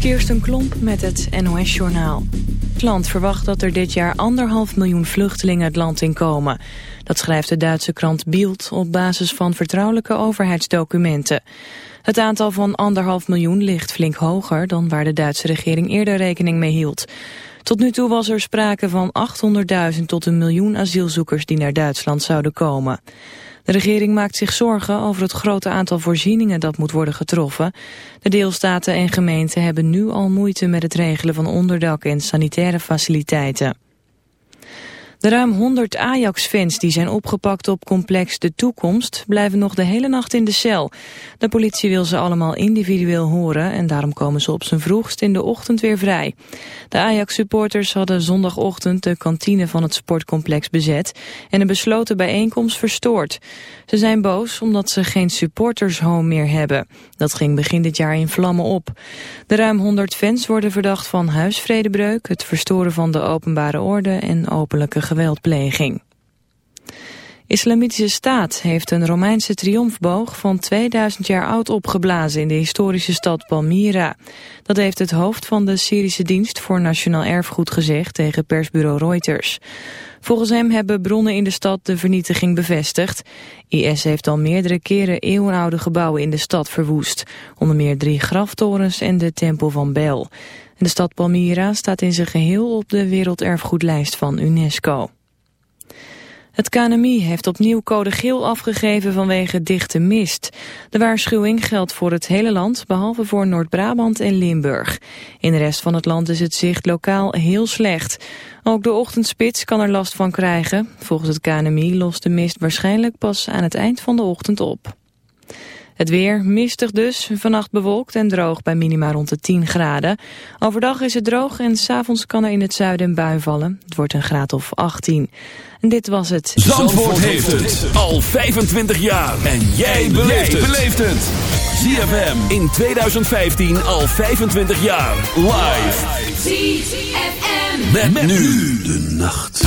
Kirsten Klomp met het NOS-journaal. Het land verwacht dat er dit jaar anderhalf miljoen vluchtelingen het land in komen. Dat schrijft de Duitse krant Bild op basis van vertrouwelijke overheidsdocumenten. Het aantal van anderhalf miljoen ligt flink hoger dan waar de Duitse regering eerder rekening mee hield. Tot nu toe was er sprake van 800.000 tot een miljoen asielzoekers die naar Duitsland zouden komen. De regering maakt zich zorgen over het grote aantal voorzieningen dat moet worden getroffen. De deelstaten en gemeenten hebben nu al moeite met het regelen van onderdak en sanitaire faciliteiten. De ruim 100 Ajax-fans die zijn opgepakt op complex De Toekomst blijven nog de hele nacht in de cel. De politie wil ze allemaal individueel horen en daarom komen ze op zijn vroegst in de ochtend weer vrij. De Ajax-supporters hadden zondagochtend de kantine van het sportcomplex bezet en een besloten bijeenkomst verstoord. Ze zijn boos omdat ze geen supportershome meer hebben. Dat ging begin dit jaar in vlammen op. De ruim 100 fans worden verdacht van huisvredebreuk, het verstoren van de openbare orde en openlijke geweldpleging. Islamitische Staat heeft een Romeinse triomfboog van 2000 jaar oud opgeblazen in de historische stad Palmyra. Dat heeft het hoofd van de Syrische dienst voor nationaal erfgoed gezegd tegen persbureau Reuters. Volgens hem hebben bronnen in de stad de vernietiging bevestigd. IS heeft al meerdere keren eeuwenoude gebouwen in de stad verwoest. Onder meer drie graftorens en de tempel van Bel. De stad Palmyra staat in zijn geheel op de werelderfgoedlijst van UNESCO. Het KNMI heeft opnieuw code geel afgegeven vanwege dichte mist. De waarschuwing geldt voor het hele land, behalve voor Noord-Brabant en Limburg. In de rest van het land is het zicht lokaal heel slecht. Ook de ochtendspits kan er last van krijgen. Volgens het KNMI lost de mist waarschijnlijk pas aan het eind van de ochtend op. Het weer mistig dus, vannacht bewolkt en droog bij minima rond de 10 graden. Overdag is het droog en s'avonds kan er in het zuiden een bui vallen. Het wordt een graad of 18. En dit was het. Zandvoort, heeft het al 25 jaar. En jij beleeft het. ZFM in 2015 al 25 jaar. Live. ZFM. met nu de nacht.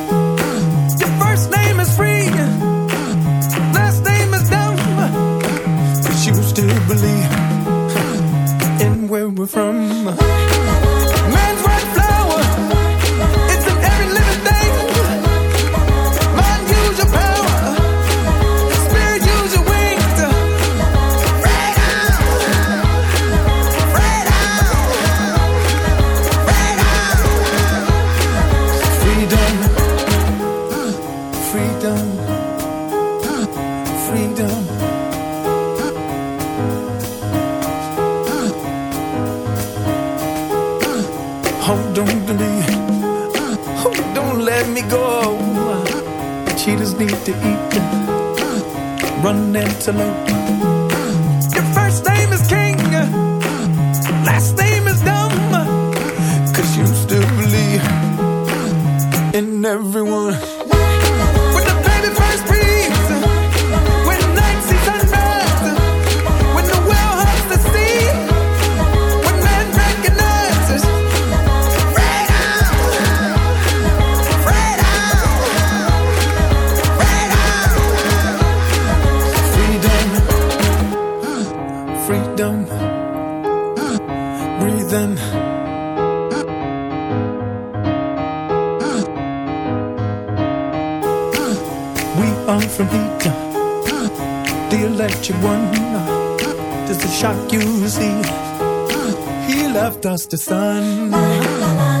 an antelope them. We are from Peter, the electric one. Does the shock you see? He left us the sun.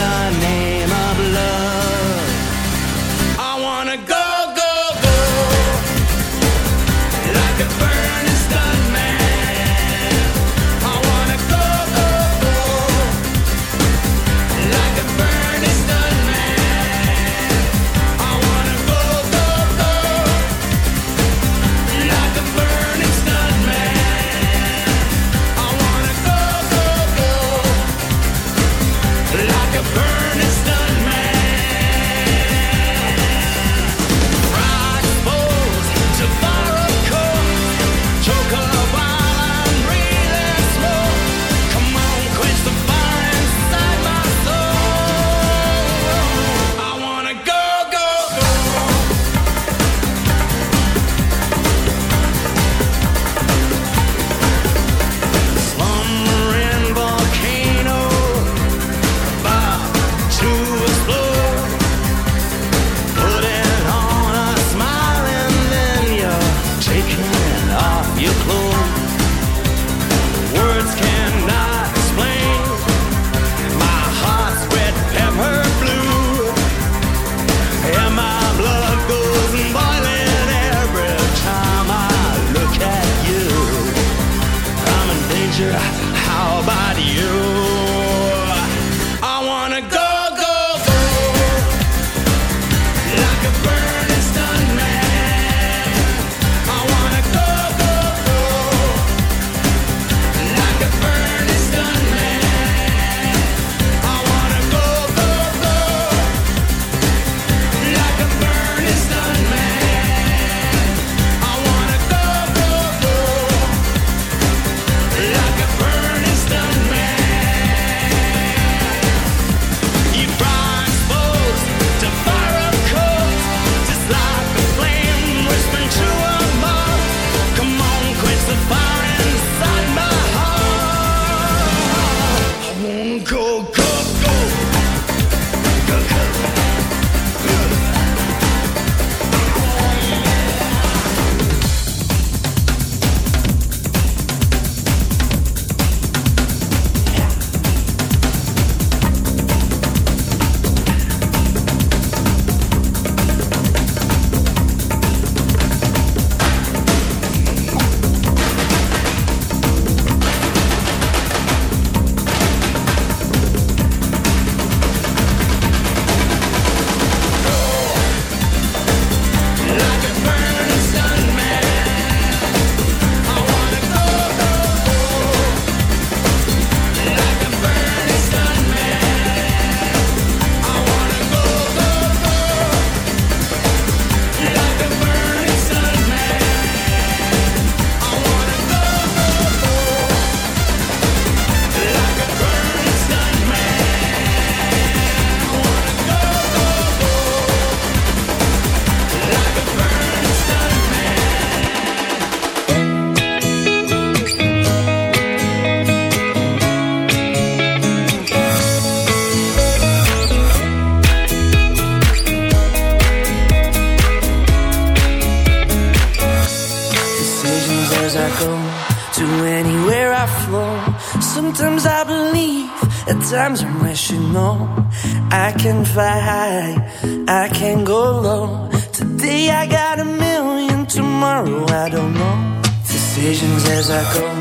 the name of love. I wanna go, times I'm rational. I can fly high, I can go low. Today I got a million, tomorrow I don't know. Decisions as I go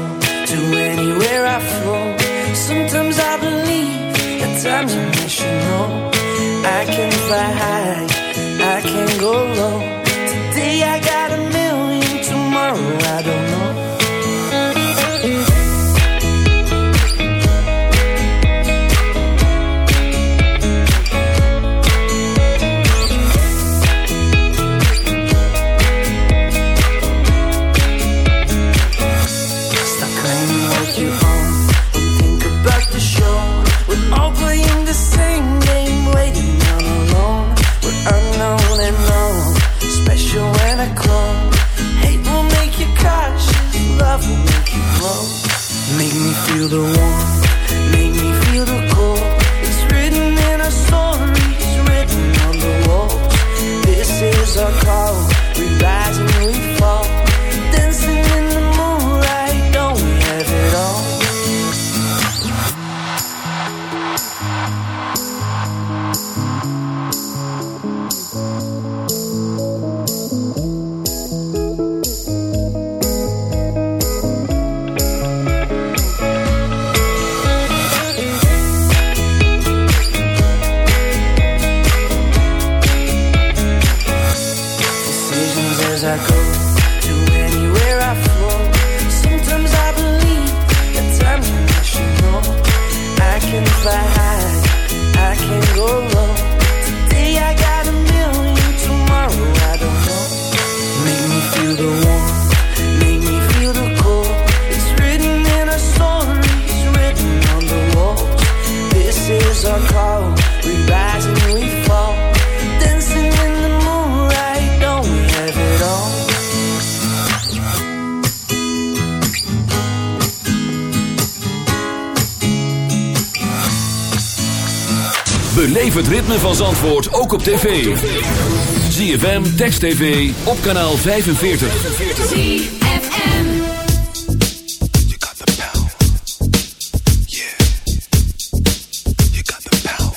tv. ZFM, Text TV, op kanaal 45. You got the power. Yeah. You got the power.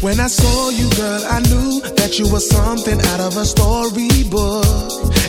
When I saw you, girl, I knew that you were something out of a storybook.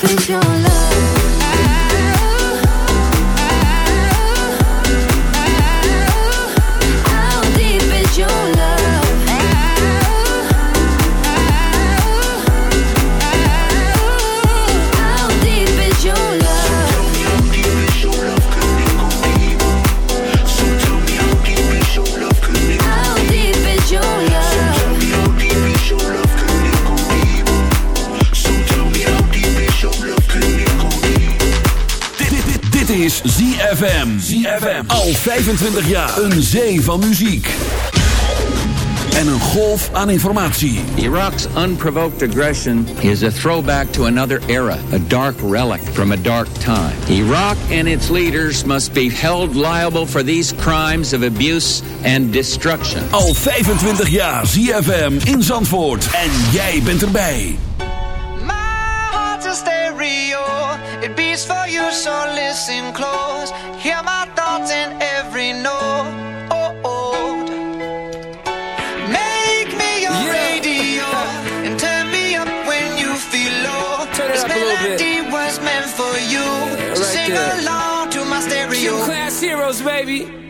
Cause you're 25 jaar. Een zee van muziek. En een golf aan informatie. Iraq's unprovoked aggression is a throwback to another era, a dark relic from a dark time. Iraq and its leaders must be held liable for these crimes of abuse and destruction. Al 25 jaar ZFM in Zandvoort. En jij bent erbij. heart's a stereo. It beats for you, so listen close. Hear my Oh, oh. Make me your radio and turn me up when you feel low. Turn this up a little bit. melody was meant for you. right sing there. along to my stereo. Gym Class Heroes, baby.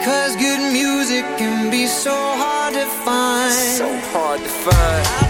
Because good music can be so hard to find. So hard to find.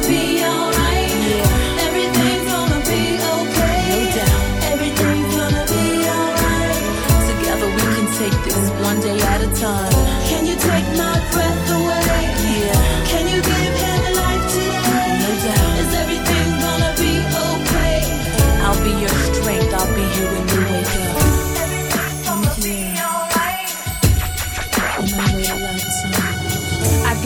Day at a time. Can you take my breath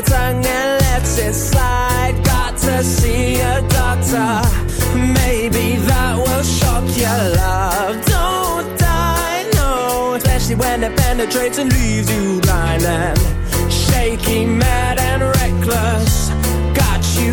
your tongue and let it slide. Got to see a doctor. Maybe that will shock your love. Don't die, no. Especially when it penetrates and leaves you blind and shaky, mad and reckless. Got you